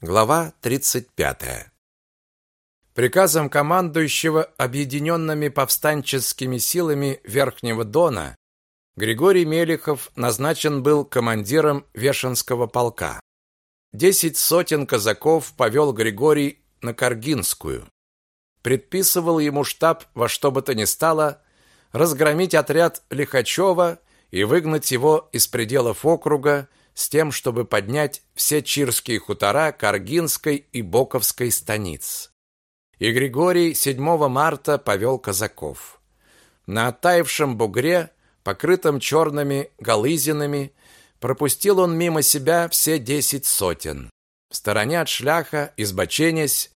Глава 35. Приказом командующего объединенными повстанческими силами Верхнего Дона Григорий Мелехов назначен был командиром Вешенского полка. Десять сотен казаков повел Григорий на Каргинскую. Предписывал ему штаб во что бы то ни стало разгромить отряд Лихачева и выгнать его из пределов округа с тем, чтобы поднять все чирские хутора Каргинской и Боковской станиц. И Григорий 7 марта повел казаков. На оттаившем бугре, покрытом черными галызинами, пропустил он мимо себя все десять сотен. В стороне от шляха, избоченясь,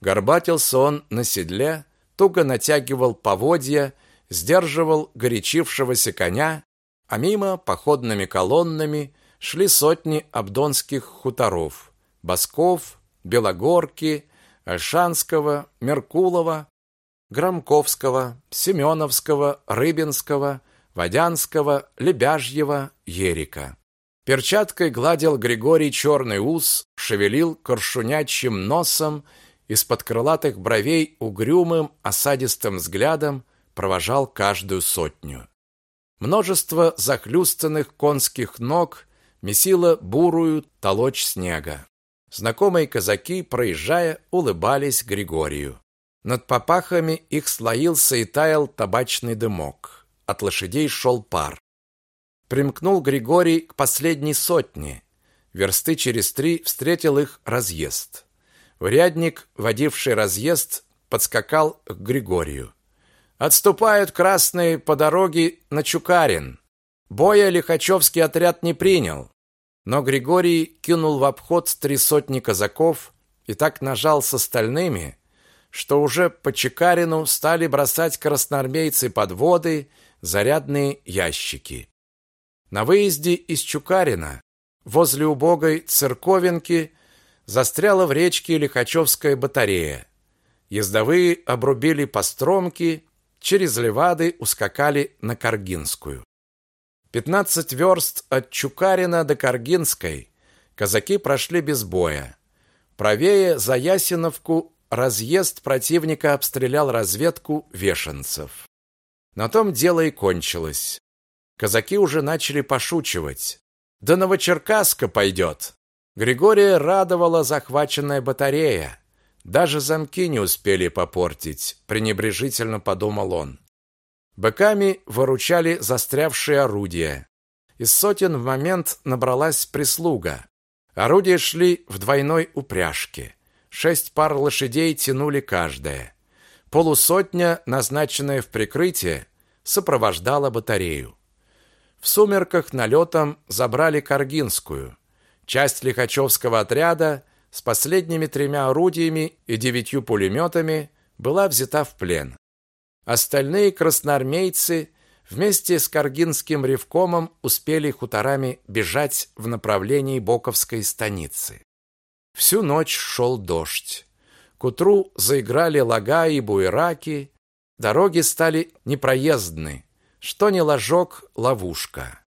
горбатился он на седле, туго натягивал поводья, сдерживал горячившегося коня, а мимо походными колоннами шли сотни абдонских хуторов: Басков, Белогорки, Альшанского, Меркулова, Громковского, Семеновского, Рыбинского, Водянского, Лебяжьего, Ерика. Перчаткой гладил Григорий черный ус, шевелил коршунячьим носом, из-под крылатых бровей угрюмым осадистым взглядом провожал каждую сотню. Множество захлюстанных конских ног месило бурую толочь снега. Знакомые казаки, проезжая, улыбались Григорию. Над попахами их слоился и таял табачный дымок. От лошадей шел пар. Примкнул Григорий к последней сотне. Версты через три встретил их разъезд. Урядник, водивший разъезд, подскакал к Григорию. Отступают красные по дороге на Чукарин. Боя Лихачевский отряд не принял. Но Григорий кинул в обход три сотни казаков и так нажал с остальными, что уже по Чекарину стали бросать красноармейцы подводы, зарядные ящики. На выезде из Чукарина, возле убогой церковинки, застряла в речке Лихачевская батарея. Ездовые обрубили постромки, через левады ускакали на Каргинскую. 15 верст от Чукарина до Каргинской казаки прошли без боя. Правее за Ясиновку разъезд противника обстрелял разведку вешенцев. На том дело и кончилось. Казаки уже начали пошучивать. Да Новочеркасска пойдет. Григория радовала захваченная батарея. Даже замки не успели попортить, пренебрежительно подумал он. Быками выручали застрявшие орудия. Из сотен в момент набралась прислуга. Орудия шли в двойной упряжке. Шесть пар лошадей тянули каждая. Полусотня, назначенная в прикрытие, сопровождала батарею. В сумерках налетом забрали Каргинскую. Часть Лихачевского отряда с последними тремя орудиями и девятью пулеметами была взята в плен. Остальные красноармейцы вместе с Каргинским ревкомом успели хуторами бежать в направлении Боковской станицы. Всю ночь шел дождь. К утру заиграли лага и буераки, дороги стали непроездны, что не ложок ловушка.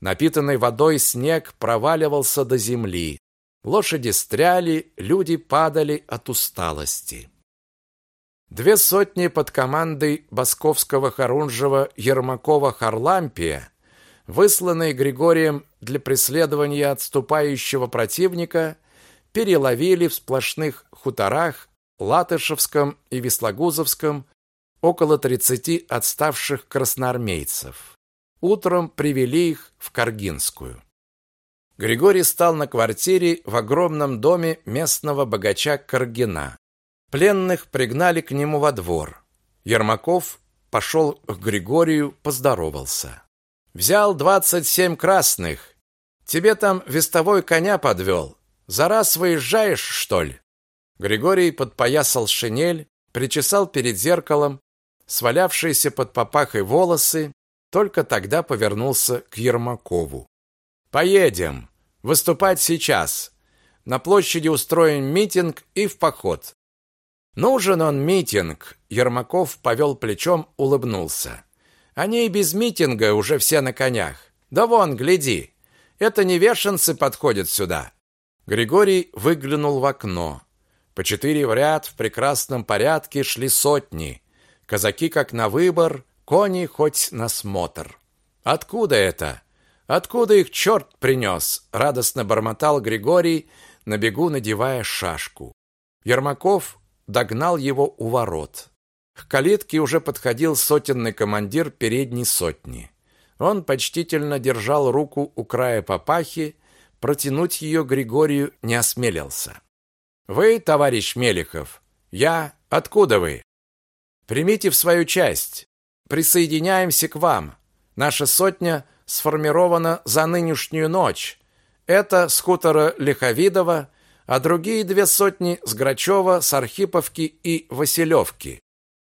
Напитанный водой снег проваливался до земли. Лошади стряли, люди падали от усталости. Две сотни под командой Басковского Харунжева Ермакова Харлампия, высланные Григорием для преследования отступающего противника, переловили в сплошных хуторах Латышевском и Веслогузовском около 30 отставших красноармейцев. Утром привели их в Каргинскую. Григорий стал на квартире в огромном доме местного богача Каргина. Пленных пригнали к нему во двор. Ермаков пошел к Григорию, поздоровался. Взял двадцать семь красных. Тебе там вестовой коня подвел. За раз выезжаешь, что ли? Григорий подпоясал шинель, причесал перед зеркалом свалявшиеся под попахой волосы, только тогда повернулся к Ермакову. Поедем. Выступать сейчас. На площади устроим митинг и в поход. Нужен он митинг, Ермаков повел плечом, улыбнулся. Они и без митинга уже все на конях. Да вон, гляди. Это не вешенцы подходят сюда. Григорий выглянул в окно. По четыре в ряд в прекрасном порядке шли сотни. Казаки как на выбор, кони хоть на смотр. Откуда это? Откуда их черт принес? Радостно бормотал Григорий, на бегу надевая шашку. Ермаков догнал его у ворот. К калитке уже подходил сотенный командир передней сотни. Он почтительно держал руку у края папахи, протянуть ее Григорию не осмелился. «Вы, товарищ Мелехов? Я? Откуда вы?» «Примите в свою часть. Присоединяемся к вам. Наша сотня сформирована за нынешнюю ночь. Это с хутора Лиховидова, а другие две сотни с Грачева, с Архиповки и Василевки.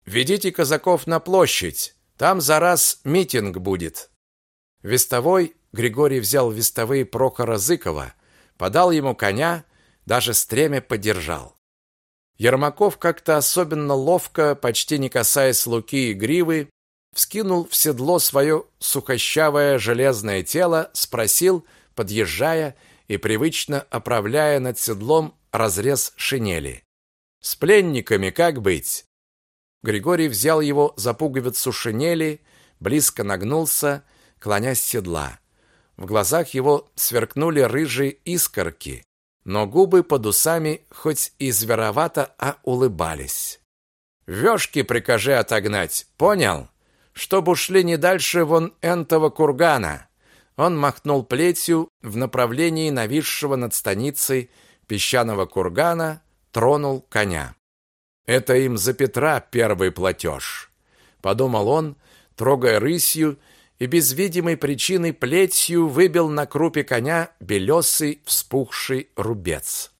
Ведите казаков на площадь, там за раз митинг будет. Вестовой Григорий взял вестовые Прохора Зыкова, подал ему коня, даже стремя подержал. Ермаков как-то особенно ловко, почти не касаясь луки и гривы, вскинул в седло свое сухощавое железное тело, спросил, подъезжая и привычно оправляя над седлом разрез шинели. «С пленниками как быть?» Григорий взял его за пуговицу шинели, близко нагнулся, клонясь седла. В глазах его сверкнули рыжие искорки, но губы под усами хоть и зверовато, а улыбались. «Вёшки прикажи отогнать, понял? Чтоб ушли не дальше вон энтого кургана». Он махнул плетью в направлении нависшего над станицей песчаного кургана, тронул коня. Это им за Петра первый платеж, подумал он, трогая рысью и без видимой причины плетью выбил на крупе коня белесый вспухший рубец.